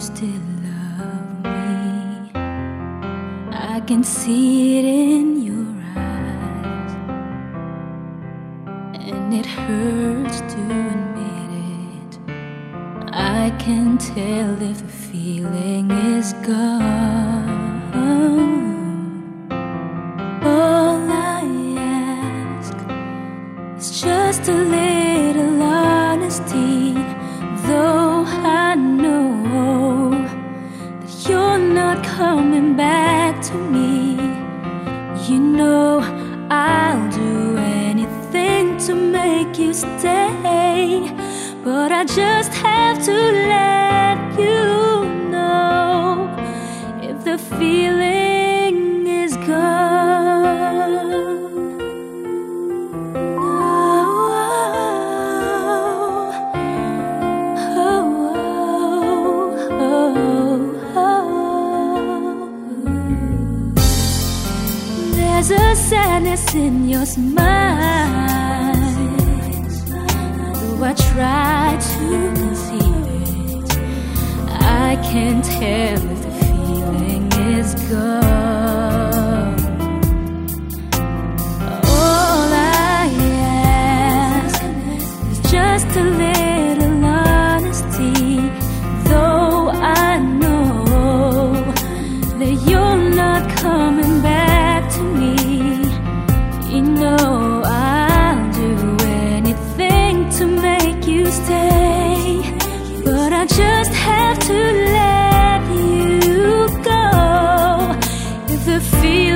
still love me. I can see it in your and it hurts to admit it. I can tell if the feeling is gone. All I ask is just a little honesty, stay, but I just have to let you know if the feeling is gone. Oh, oh, oh, There's a sadness in your smile. I try to conceal it, I can't tell if the feeling is gone. I just have to let you go. If the feeling